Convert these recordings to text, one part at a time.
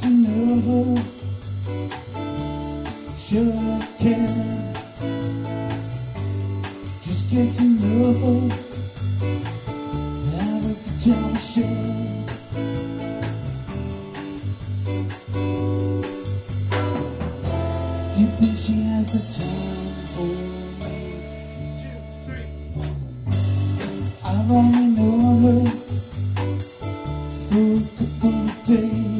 to know. Sure can. Just get to know to tell the show. Do you think she has the time for me? I've only known her for a couple of days.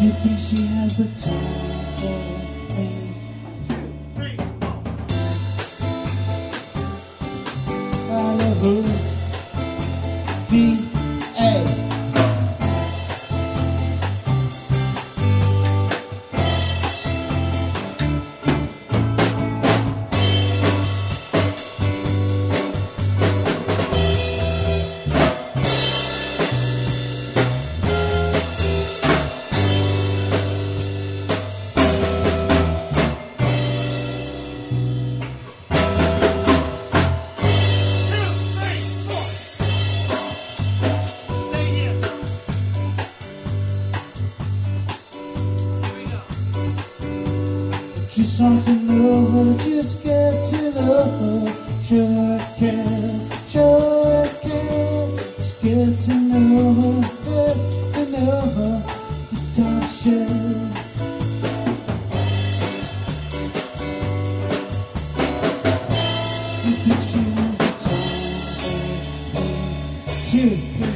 You think she has the time for? I love her. D Just want to know her, just get to know her. Sure I can, sure I can. Just get to know her, get to know her. The dark shade. Two, three.